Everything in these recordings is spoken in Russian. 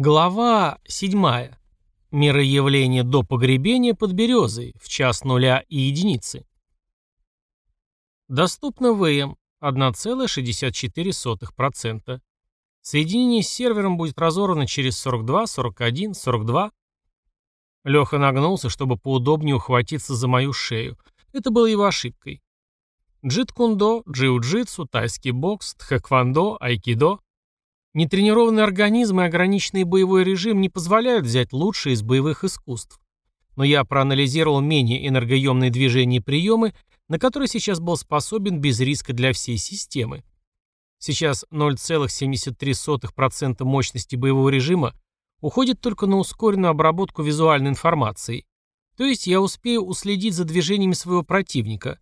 Глава 7. Мироявление до погребения под березой в час нуля и единицы. Доступно ВМ 1,64%. Соединение с сервером будет разорвано через 42, 41, 42. Леха нагнулся, чтобы поудобнее ухватиться за мою шею. Это было его ошибкой. Джит-кундо, джиу-джитсу, тайский бокс, тхэквондо, айкидо. Нетренированный организм и ограниченный боевой режим не позволяют взять лучшее из боевых искусств. Но я проанализировал менее энергоемные движения и приемы, на которые сейчас был способен без риска для всей системы. Сейчас 0,73% мощности боевого режима уходит только на ускоренную обработку визуальной информации. То есть я успею уследить за движениями своего противника.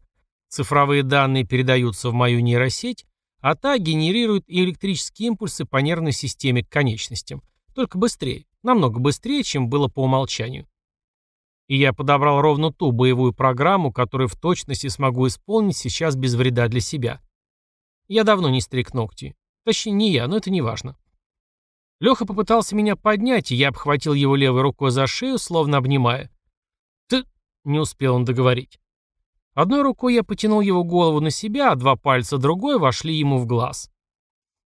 Цифровые данные передаются в мою нейросеть, а та генерирует электрические импульсы по нервной системе к конечностям. Только быстрее. Намного быстрее, чем было по умолчанию. И я подобрал ровно ту боевую программу, которую в точности смогу исполнить сейчас без вреда для себя. Я давно не стриг ногти. Точнее, не я, но это не важно. Леха попытался меня поднять, и я обхватил его левой рукой за шею, словно обнимая. «Ты...» — не успел он договорить. Одной рукой я потянул его голову на себя, а два пальца другой вошли ему в глаз.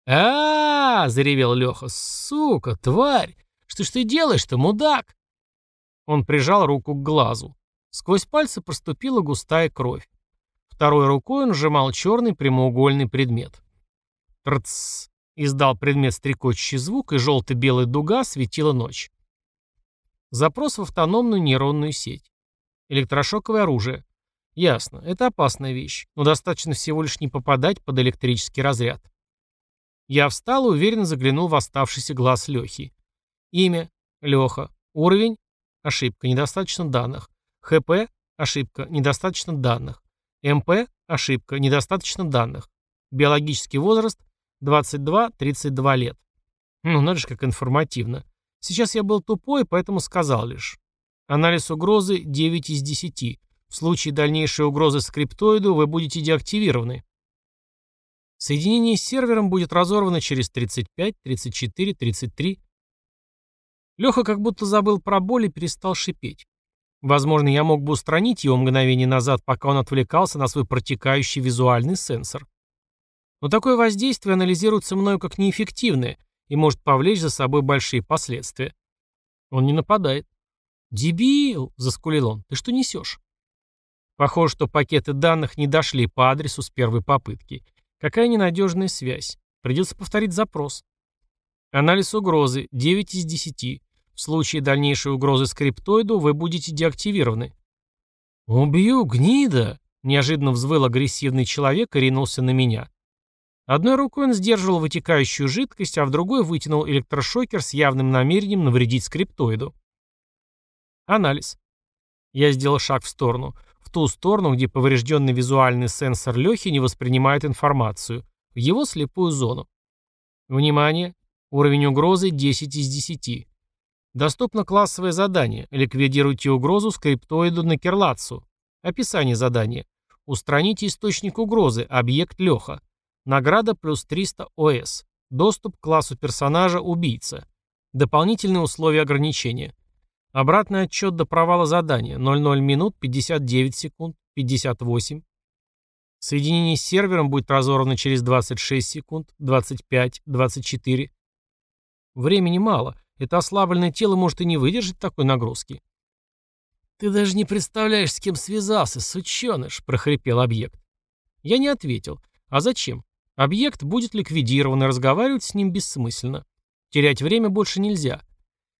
а, -а, -а заревел Леха. «Сука, тварь! Что ж ты делаешь-то, мудак?» Он прижал руку к глазу. Сквозь пальцы проступила густая кровь. Второй рукой он сжимал черный прямоугольный предмет. «Трц!» — издал предмет стрекочущий звук, и желто-белая дуга светила ночь. Запрос в автономную нейронную сеть. Электрошоковое оружие. Ясно, это опасная вещь, но достаточно всего лишь не попадать под электрический разряд. Я встал и уверенно заглянул в оставшийся глаз Лехи. Имя – Леха. Уровень – ошибка, недостаточно данных. ХП – ошибка, недостаточно данных. МП – ошибка, недостаточно данных. Биологический возраст – 22-32 лет. Ну, надо же, как информативно. Сейчас я был тупой, поэтому сказал лишь. Анализ угрозы 9 из 10. В случае дальнейшей угрозы скриптоиду вы будете деактивированы. Соединение с сервером будет разорвано через 35, 34, 33. Леха как будто забыл про боль и перестал шипеть. Возможно, я мог бы устранить его мгновение назад, пока он отвлекался на свой протекающий визуальный сенсор. Но такое воздействие анализируется мною как неэффективное и может повлечь за собой большие последствия. Он не нападает. «Дебил!» — заскулил он. «Ты что несешь?» Похоже, что пакеты данных не дошли по адресу с первой попытки. Какая ненадежная связь. Придется повторить запрос. Анализ угрозы 9 из 10. В случае дальнейшей угрозы скриптоиду вы будете деактивированы. «Убью, гнида!» – неожиданно взвыл агрессивный человек и ринулся на меня. Одной рукой он сдерживал вытекающую жидкость, а в другой вытянул электрошокер с явным намерением навредить скриптоиду. Анализ. Я сделал шаг в сторону ту сторону, где поврежденный визуальный сенсор Лехи не воспринимает информацию, в его слепую зону. Внимание! Уровень угрозы 10 из 10. Доступно классовое задание. Ликвидируйте угрозу скриптоиду на Керлацу. Описание задания. Устраните источник угрозы, объект Леха. Награда плюс 300 ОС. Доступ к классу персонажа убийца. Дополнительные условия ограничения. Обратный отчет до провала задания. 00 минут 59 секунд 58. Соединение с сервером будет разорвано через 26 секунд, 25, 24. Времени мало. Это ослабленное тело может и не выдержать такой нагрузки. «Ты даже не представляешь, с кем связался, сученыш», — прохрипел объект. Я не ответил. А зачем? Объект будет ликвидирован, и разговаривать с ним бессмысленно. Терять время больше нельзя.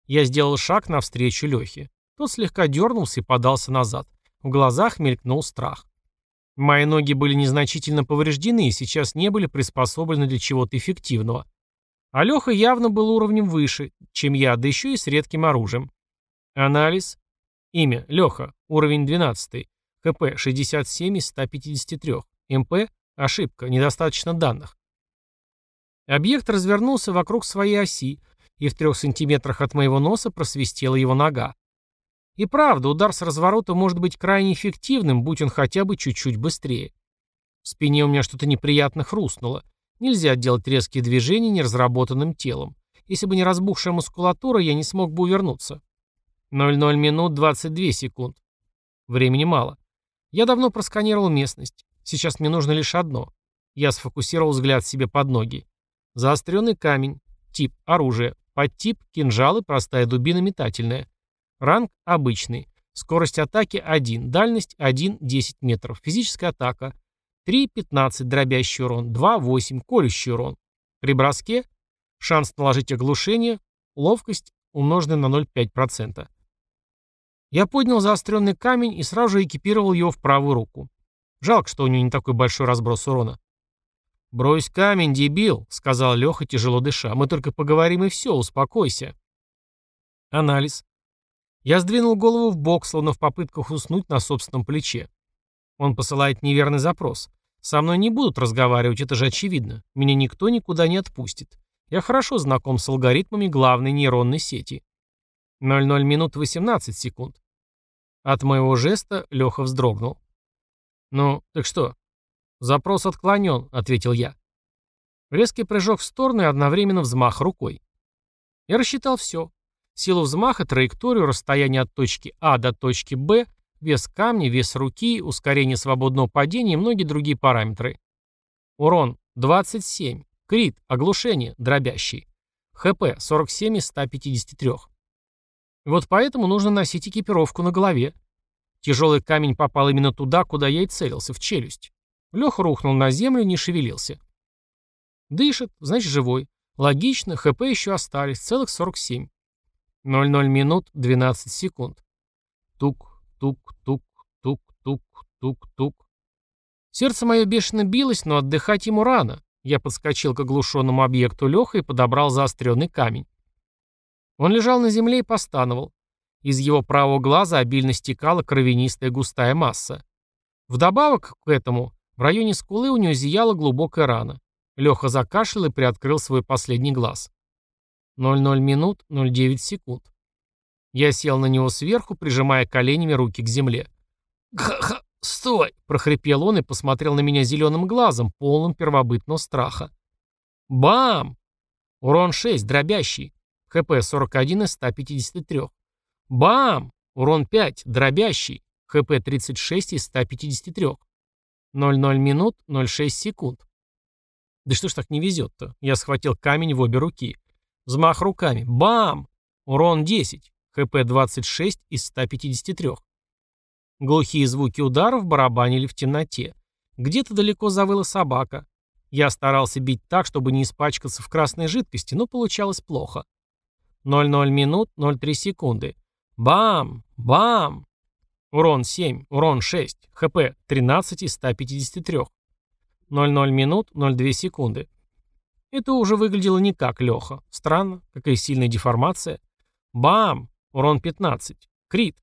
Я сделал шаг навстречу Лехе. Тот слегка дернулся и подался назад. В глазах мелькнул страх. Мои ноги были незначительно повреждены и сейчас не были приспособлены для чего-то эффективного. А Леха явно был уровнем выше, чем я, да еще и с редким оружием. Анализ. Имя. Леха. Уровень 12. КП 67 из 153. МП. Ошибка. Недостаточно данных. Объект развернулся вокруг своей оси, и в трех сантиметрах от моего носа просвистела его нога. И правда, удар с разворота может быть крайне эффективным, будь он хотя бы чуть-чуть быстрее. В спине у меня что-то неприятно хрустнуло. Нельзя делать резкие движения неразработанным телом. Если бы не разбухшая мускулатура, я не смог бы увернуться. 00 минут 22 секунд. Времени мало. Я давно просканировал местность. Сейчас мне нужно лишь одно. Я сфокусировал взгляд себе под ноги. Заостренный камень. Тип – оружие. Подтип – кинжалы, простая дубина метательная. Ранг – обычный. Скорость атаки 1, дальность 1, 10 метров. Физическая атака 3, 15, дробящий урон, 2, 8, колющий урон. При броске шанс наложить оглушение, ловкость умноженная на 0,5%. Я поднял заостренный камень и сразу же экипировал его в правую руку. Жалко, что у него не такой большой разброс урона. «Брось камень, дебил», — сказал Леха, тяжело дыша. «Мы только поговорим и все, успокойся». Анализ. Я сдвинул голову в бок, словно в попытках уснуть на собственном плече. Он посылает неверный запрос. Со мной не будут разговаривать, это же очевидно. Меня никто никуда не отпустит. Я хорошо знаком с алгоритмами главной нейронной сети. 00 минут 18 секунд. От моего жеста Леха вздрогнул. «Ну, так что?» «Запрос отклонен», — ответил я. Резкий прыжок в сторону и одновременно взмах рукой. Я рассчитал все. Силу взмаха, траекторию, расстояние от точки А до точки Б, вес камня, вес руки, ускорение свободного падения и многие другие параметры. Урон 27. Крит, оглушение, дробящий. ХП 47 из 153. Вот поэтому нужно носить экипировку на голове. Тяжелый камень попал именно туда, куда я и целился, в челюсть. Леха рухнул на землю и не шевелился. Дышит, значит живой. Логично, ХП еще остались, целых 47. 00 минут 12 секунд. Тук, тук, тук, тук, тук, тук, тук. Сердце мое бешено билось, но отдыхать ему рано. Я подскочил к оглушенному объекту Леха и подобрал заостренный камень. Он лежал на земле и постановал. Из его правого глаза обильно стекала кровянистая густая масса. Вдобавок к этому, в районе скулы у него зияла глубокая рана. Леха закашлял и приоткрыл свой последний глаз. 00 минут 09 секунд. Я сел на него сверху, прижимая коленями руки к земле. «Ха-ха, стой!» – прохрипел он и посмотрел на меня зеленым глазом, полным первобытного страха. «Бам!» Урон 6, дробящий. ХП 41 из 153. Бам! Урон 5, дробящий. ХП 36 из 153. 00 минут 06 секунд. Да что ж так не везет-то? Я схватил камень в обе руки. Взмах руками. Бам! Урон 10. ХП 26 из 153. Глухие звуки ударов барабанили в темноте. Где-то далеко завыла собака. Я старался бить так, чтобы не испачкаться в красной жидкости, но получалось плохо. 00 минут 03 секунды. Бам! Бам! Урон 7, урон 6, ХП 13 из 153. 00 минут 02 секунды. Это уже выглядело не как Леха. Странно, какая сильная деформация. Бам! Урон 15. Крит.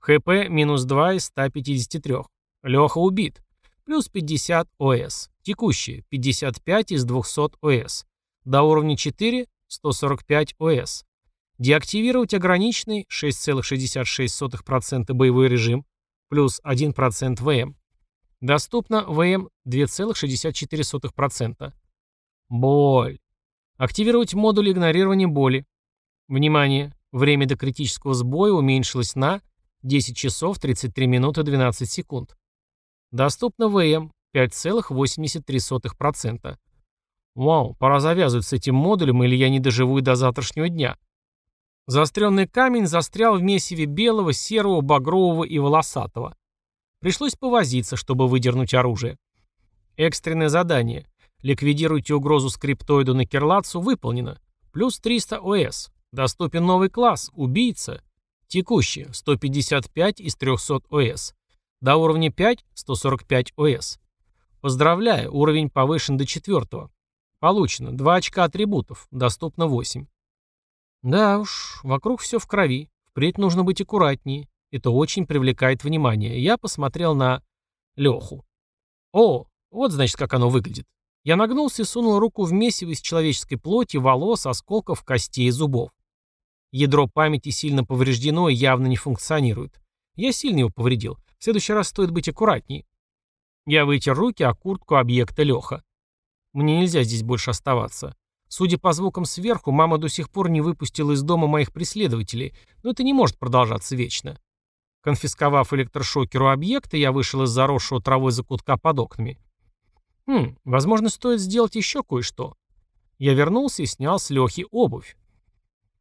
ХП минус 2 из 153. Леха убит. Плюс 50 ОС. Текущие 55 из 200 ОС. До уровня 4 145 ОС. Деактивировать ограниченный 6,66% боевой режим плюс 1% ВМ. Доступно ВМ 2,64%. Боль. Активировать модуль игнорирования боли. Внимание! Время до критического сбоя уменьшилось на 10 часов 33 минуты 12 секунд. Доступно ВМ 5,83%. Вау, пора завязывать с этим модулем, или я не доживу и до завтрашнего дня. Заостренный камень застрял в месиве белого, серого, багрового и волосатого. Пришлось повозиться, чтобы выдернуть оружие. Экстренное задание. Ликвидируйте угрозу скриптоиду на Керлацу выполнено. Плюс 300 ОС. Доступен новый класс. Убийца. Текущий. 155 из 300 ОС. До уровня 5 – 145 ОС. Поздравляю, уровень повышен до четвертого. Получено. Два очка атрибутов. Доступно 8. Да уж, вокруг все в крови. Впредь нужно быть аккуратнее. Это очень привлекает внимание. Я посмотрел на Леху. О, вот значит, как оно выглядит. Я нагнулся и сунул руку в месиво из человеческой плоти, волос, осколков, костей и зубов. Ядро памяти сильно повреждено и явно не функционирует. Я сильно его повредил. В следующий раз стоит быть аккуратнее. Я вытер руки о куртку объекта Леха. Мне нельзя здесь больше оставаться. Судя по звукам сверху, мама до сих пор не выпустила из дома моих преследователей, но это не может продолжаться вечно. Конфисковав электрошокеру объекта, я вышел из заросшего травой закутка под окнами. Хм, возможно, стоит сделать еще кое-что. Я вернулся и снял с Лехи обувь.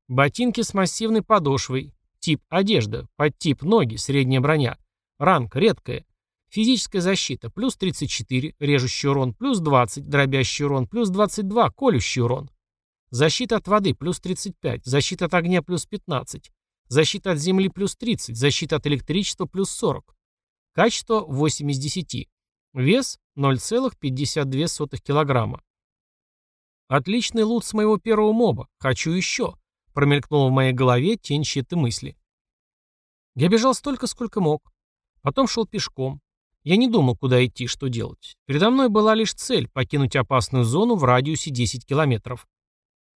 Ботинки с массивной подошвой. Тип одежда. Подтип ноги. Средняя броня. Ранг редкая. Физическая защита. Плюс 34. Режущий урон. Плюс 20. Дробящий урон. Плюс 22. Колющий урон. Защита от воды. Плюс 35. Защита от огня. Плюс 15. Защита от земли. Плюс 30. Защита от электричества. Плюс 40. Качество 8 из 10. Вес 0,52 килограмма. Отличный лут с моего первого моба. Хочу еще. Промелькнула в моей голове тень чьей-то мысли. Я бежал столько, сколько мог. Потом шел пешком. Я не думал, куда идти, что делать. Передо мной была лишь цель – покинуть опасную зону в радиусе 10 километров.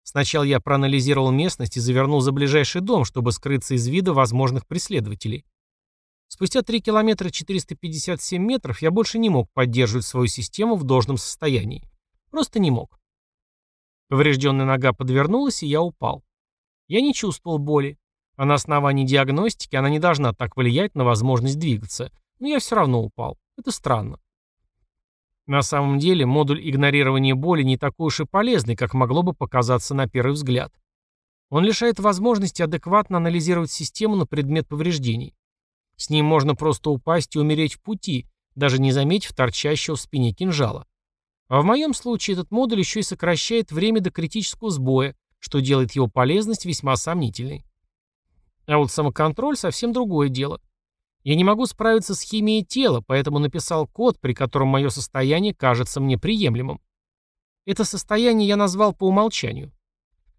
Сначала я проанализировал местность и завернул за ближайший дом, чтобы скрыться из вида возможных преследователей. Спустя 3 километра 457 метров я больше не мог поддерживать свою систему в должном состоянии. Просто не мог. Поврежденная нога подвернулась, и я упал. Я не чувствовал боли, а на основании диагностики она не должна так влиять на возможность двигаться, но я все равно упал. Это странно. На самом деле, модуль игнорирования боли не такой уж и полезный, как могло бы показаться на первый взгляд. Он лишает возможности адекватно анализировать систему на предмет повреждений. С ним можно просто упасть и умереть в пути, даже не заметив торчащего в спине кинжала. А в моем случае этот модуль еще и сокращает время до критического сбоя, что делает его полезность весьма сомнительной. А вот самоконтроль совсем другое дело. Я не могу справиться с химией тела, поэтому написал код, при котором мое состояние кажется мне приемлемым. Это состояние я назвал по умолчанию.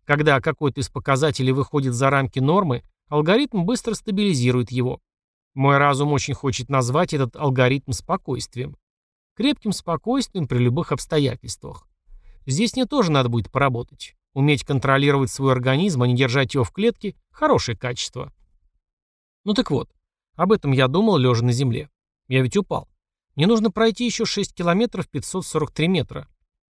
Когда какой-то из показателей выходит за рамки нормы, алгоритм быстро стабилизирует его. Мой разум очень хочет назвать этот алгоритм спокойствием. Крепким спокойствием при любых обстоятельствах. Здесь мне тоже надо будет поработать. Уметь контролировать свой организм, а не держать его в клетке – хорошее качество. Ну так вот, об этом я думал, лежа на земле. Я ведь упал. Мне нужно пройти еще 6 километров 543 метра.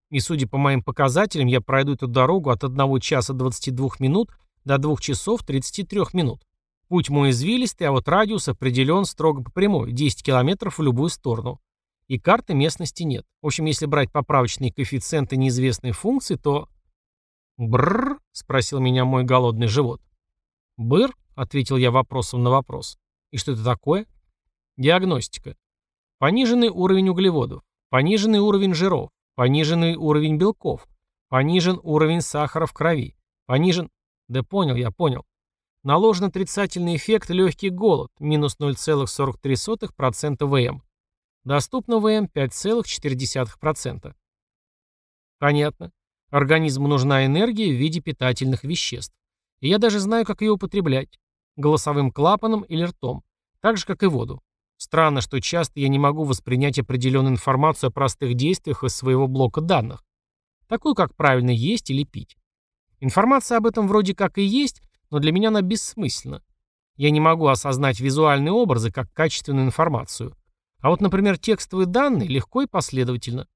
И судя по моим показателям, я пройду эту дорогу от 1 часа 22 минут до 2 часов 33 минут. Путь мой извилистый, а вот радиус определен строго по прямой, 10 километров в любую сторону и карты местности нет. В общем, если брать поправочные коэффициенты неизвестной функции, то... «Брррр?» — спросил меня мой голодный живот. «Быр?» — ответил я вопросом на вопрос. «И что это такое?» «Диагностика. Пониженный уровень углеводов, пониженный уровень жиров, пониженный уровень белков, понижен уровень сахара в крови, понижен...» «Да понял, я понял. Наложен отрицательный эффект легкий голод, минус 0,43% ВМ. Доступно ВМ 5,4%. Понятно. Организму нужна энергия в виде питательных веществ. И я даже знаю, как ее употреблять. Голосовым клапаном или ртом. Так же, как и воду. Странно, что часто я не могу воспринять определенную информацию о простых действиях из своего блока данных. Такую, как правильно есть или пить. Информация об этом вроде как и есть, но для меня она бессмысленна. Я не могу осознать визуальные образы как качественную информацию. А вот, например, текстовые данные легко и последовательно.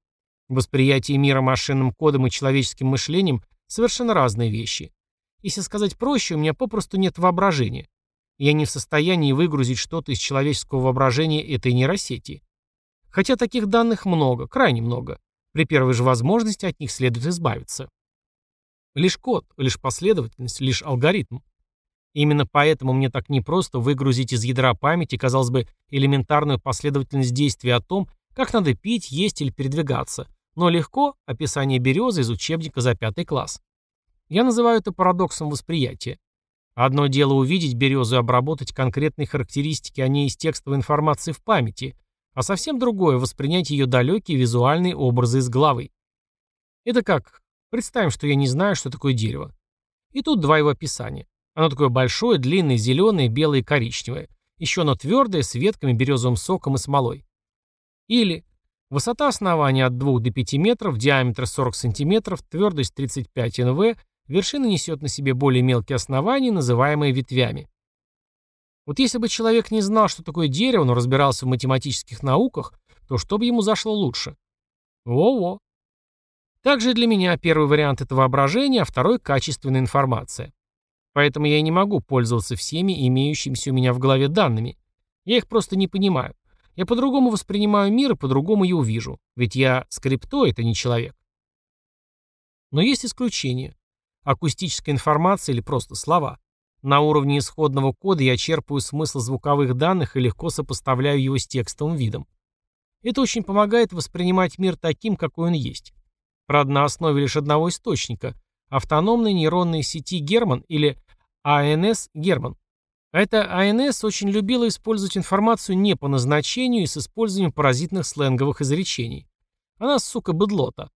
Восприятие мира машинным кодом и человеческим мышлением – совершенно разные вещи. Если сказать проще, у меня попросту нет воображения. Я не в состоянии выгрузить что-то из человеческого воображения этой нейросети. Хотя таких данных много, крайне много. При первой же возможности от них следует избавиться. Лишь код, лишь последовательность, лишь алгоритм. Именно поэтому мне так непросто выгрузить из ядра памяти, казалось бы, элементарную последовательность действий о том, как надо пить, есть или передвигаться, но легко описание березы из учебника за пятый класс. Я называю это парадоксом восприятия. Одно дело увидеть березу и обработать конкретные характеристики о ней из текстовой информации в памяти, а совсем другое – воспринять ее далекие визуальные образы из головы. Это как? Представим, что я не знаю, что такое дерево. И тут два его описания. Оно такое большое, длинное, зеленое, белое и коричневое. Еще оно твердое, с ветками, березовым соком и смолой. Или высота основания от 2 до 5 метров, диаметр 40 сантиметров, твердость 35 НВ, вершина несет на себе более мелкие основания, называемые ветвями. Вот если бы человек не знал, что такое дерево, но разбирался в математических науках, то что бы ему зашло лучше? Во-во. Также для меня первый вариант – это воображение, а второй – качественная информация. Поэтому я и не могу пользоваться всеми имеющимися у меня в голове данными. Я их просто не понимаю. Я по-другому воспринимаю мир и по-другому его вижу. Ведь я скриптоид, а не человек. Но есть исключения. Акустическая информация или просто слова. На уровне исходного кода я черпаю смысл звуковых данных и легко сопоставляю его с текстовым видом. Это очень помогает воспринимать мир таким, какой он есть. Правда, на основе лишь одного источника – автономной нейронной сети Герман или АНС Герман. Эта АНС очень любила использовать информацию не по назначению и с использованием паразитных сленговых изречений. Она, сука, быдлота.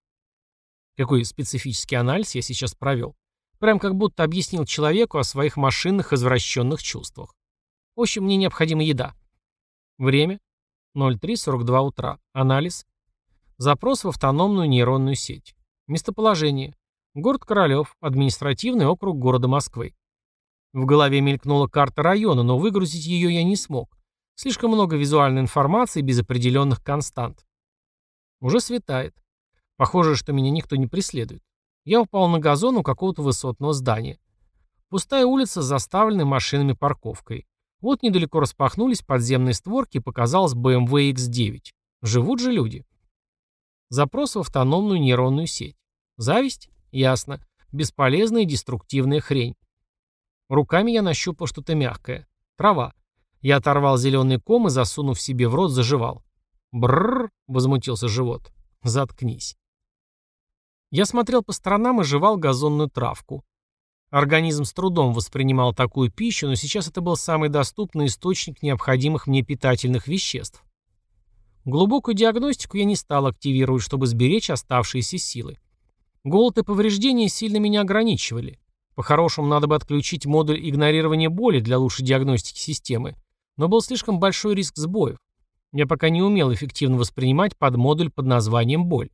Какой специфический анализ я сейчас провел. Прям как будто объяснил человеку о своих машинных извращенных чувствах. В общем, мне необходима еда. Время 03.42 утра. Анализ. Запрос в автономную нейронную сеть. Местоположение. Город Королев, административный округ города Москвы. В голове мелькнула карта района, но выгрузить ее я не смог. Слишком много визуальной информации без определенных констант. Уже светает. Похоже, что меня никто не преследует. Я упал на газон у какого-то высотного здания. Пустая улица с заставленной машинами парковкой. Вот недалеко распахнулись подземные створки и показалась BMW X9. Живут же люди. Запрос в автономную нейронную сеть. Зависть? Ясно. Бесполезная и деструктивная хрень. Руками я нащупал что-то мягкое. Трава. Я оторвал зеленый ком и, засунув себе в рот, заживал. Бррр, возмутился живот. Заткнись. Я смотрел по сторонам и жевал газонную травку. Организм с трудом воспринимал такую пищу, но сейчас это был самый доступный источник необходимых мне питательных веществ. Глубокую диагностику я не стал активировать, чтобы сберечь оставшиеся силы. Голод и повреждения сильно меня ограничивали. По-хорошему, надо бы отключить модуль игнорирования боли для лучшей диагностики системы, но был слишком большой риск сбоев. Я пока не умел эффективно воспринимать подмодуль под названием «боль».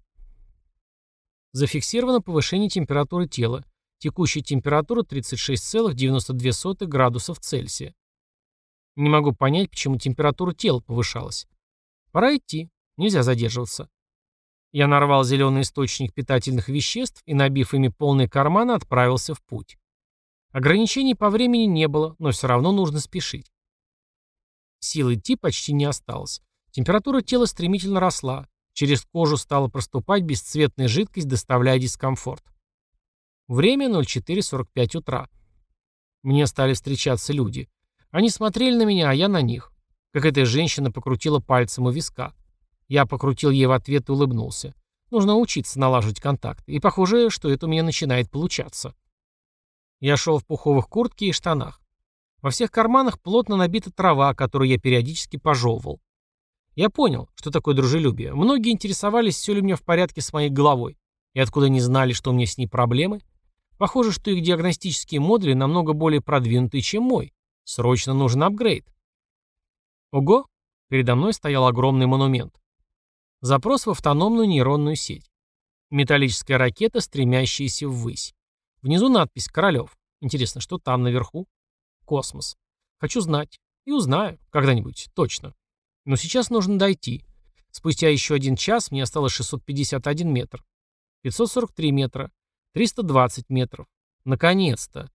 Зафиксировано повышение температуры тела. Текущая температура 36,92 градусов Цельсия. Не могу понять, почему температура тела повышалась. Пора идти. Нельзя задерживаться. Я нарвал зеленый источник питательных веществ и, набив ими полный карман, отправился в путь. Ограничений по времени не было, но все равно нужно спешить. Сил идти почти не осталось. Температура тела стремительно росла. Через кожу стала проступать бесцветная жидкость, доставляя дискомфорт. Время 04.45 утра. Мне стали встречаться люди. Они смотрели на меня, а я на них. Как эта женщина покрутила пальцем у виска. Я покрутил ей в ответ и улыбнулся. Нужно учиться налаживать контакты. И похоже, что это у меня начинает получаться. Я шел в пуховых куртке и штанах. Во всех карманах плотно набита трава, которую я периодически пожевывал. Я понял, что такое дружелюбие. Многие интересовались, все ли у меня в порядке с моей головой. И откуда не знали, что у меня с ней проблемы. Похоже, что их диагностические модули намного более продвинутые, чем мой. Срочно нужен апгрейд. Ого! Передо мной стоял огромный монумент. Запрос в автономную нейронную сеть. Металлическая ракета, стремящаяся ввысь. Внизу надпись «Королев». Интересно, что там наверху? Космос. Хочу знать. И узнаю. Когда-нибудь. Точно. Но сейчас нужно дойти. Спустя еще один час мне осталось 651 метр. 543 метра. 320 метров. Наконец-то.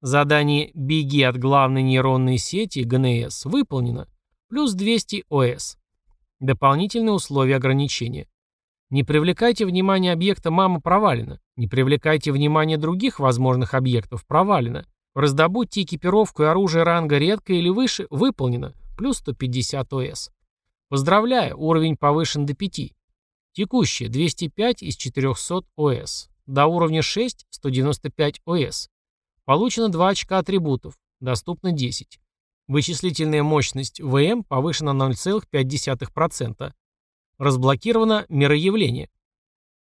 Задание «Беги от главной нейронной сети» ГНС выполнено. Плюс 200 ОС. Дополнительные условия ограничения. Не привлекайте внимание объекта «мама» провалено. Не привлекайте внимание других возможных объектов провалено. Раздобудьте экипировку и оружие ранга редко или выше выполнено. Плюс 150 ОС. Поздравляю, уровень повышен до 5. Текущее 205 из 400 ОС. До уровня 6 195 ОС. Получено 2 очка атрибутов. Доступно 10. Вычислительная мощность ВМ повышена на 0,5%. Разблокировано мироявление.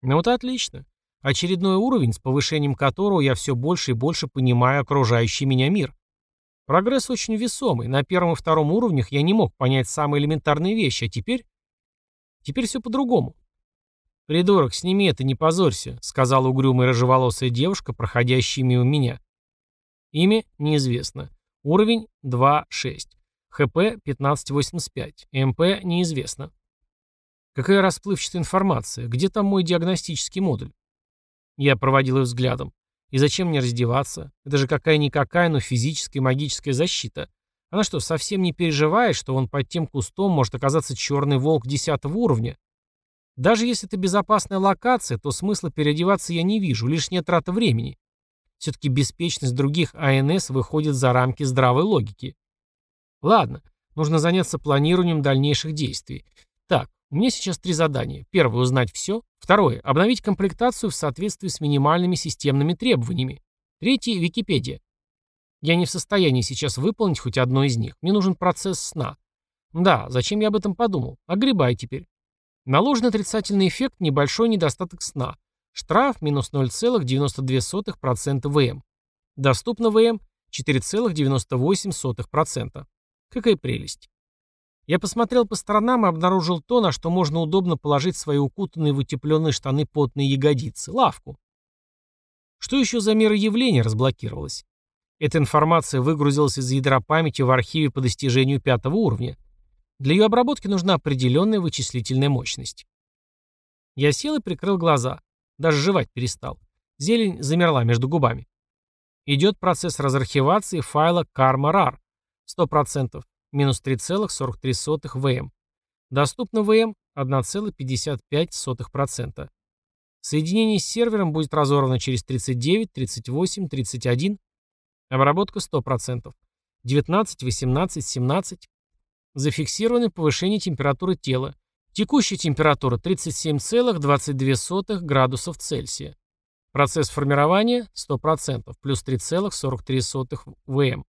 Ну вот отлично. Очередной уровень, с повышением которого я все больше и больше понимаю окружающий меня мир. Прогресс очень весомый. На первом и втором уровнях я не мог понять самые элементарные вещи, а теперь... Теперь все по-другому. «Придурок, сними это, не позорься», — сказала угрюмая рыжеволосая девушка, проходящая мимо меня. Имя неизвестно. Уровень 2.6. ХП 15.85. МП неизвестно. Какая расплывчатая информация? Где там мой диагностический модуль? Я проводил ее взглядом. И зачем мне раздеваться? Это же какая-никакая, но физическая и магическая защита. Она что, совсем не переживает, что он под тем кустом может оказаться черный волк десятого уровня? Даже если это безопасная локация, то смысла переодеваться я не вижу, лишняя трата времени. Все-таки беспечность других АНС выходит за рамки здравой логики. Ладно, нужно заняться планированием дальнейших действий. У меня сейчас три задания. Первое – узнать все. Второе – обновить комплектацию в соответствии с минимальными системными требованиями. Третье – Википедия. Я не в состоянии сейчас выполнить хоть одно из них. Мне нужен процесс сна. Да, зачем я об этом подумал? Огребай теперь. Наложен отрицательный эффект – небольшой недостаток сна. Штраф – минус 0,92% ВМ. Доступно ВМ – 4,98%. Какая прелесть. Я посмотрел по сторонам и обнаружил то, на что можно удобно положить свои укутанные в утепленные штаны потные ягодицы – лавку. Что еще за мера явления разблокировалась? Эта информация выгрузилась из ядра памяти в архиве по достижению пятого уровня. Для ее обработки нужна определенная вычислительная мощность. Я сел и прикрыл глаза. Даже жевать перестал. Зелень замерла между губами. Идет процесс разархивации файла rar. 100%. Минус 3,43 ВМ. Доступно ВМ 1,55%. Соединение с сервером будет разорвано через 39, 38, 31. Обработка 100%. 19, 18, 17. Зафиксировано повышение температуры тела. Текущая температура 37,22 градусов Цельсия. Процесс формирования 100%, плюс 3,43 ВМ.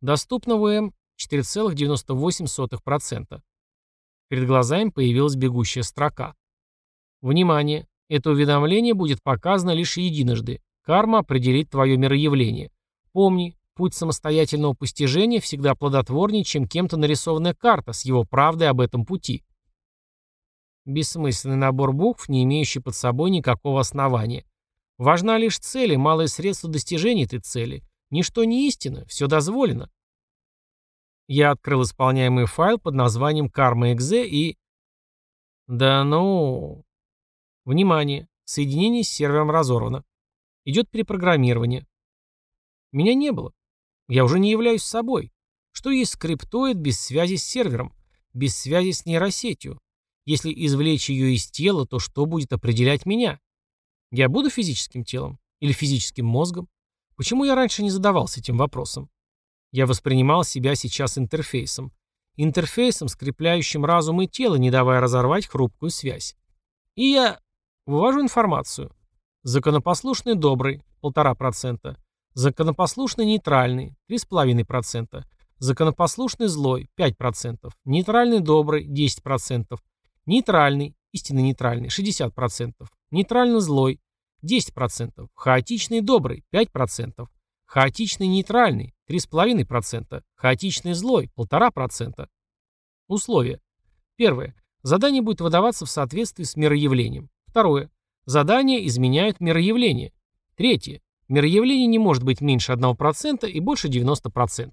Доступно ВМ 4,98%. Перед глазами появилась бегущая строка. Внимание! Это уведомление будет показано лишь единожды. Карма определит твое мироявление. Помни, Путь самостоятельного постижения всегда плодотворнее, чем кем-то нарисованная карта с его правдой об этом пути. Бессмысленный набор букв, не имеющий под собой никакого основания. Важна лишь цель и малые средства достижения этой цели. Ничто не истина, все дозволено. Я открыл исполняемый файл под названием karma.exe и... Да ну... Внимание! Соединение с сервером разорвано. Идет перепрограммирование. Меня не было. Я уже не являюсь собой. Что есть скриптоид без связи с сервером, без связи с нейросетью? Если извлечь ее из тела, то что будет определять меня? Я буду физическим телом? Или физическим мозгом? Почему я раньше не задавался этим вопросом? Я воспринимал себя сейчас интерфейсом. Интерфейсом, скрепляющим разум и тело, не давая разорвать хрупкую связь. И я вывожу информацию. Законопослушный добрый, полтора процента. Законопослушный нейтральный – 3,5%. Законопослушный злой – 5%. Нейтральный добрый – 10%. Нейтральный, истинно нейтральный – 60%. Нейтрально злой – 10%. Хаотичный добрый – 5%. Хаотичный нейтральный – 3,5%. Хаотичный злой – 1,5%. Условия. Первое. Задание будет выдаваться в соответствии с мироявлением. Второе. Задания изменяют мироявление. Третье. Мироявление не может быть меньше 1% и больше 90%.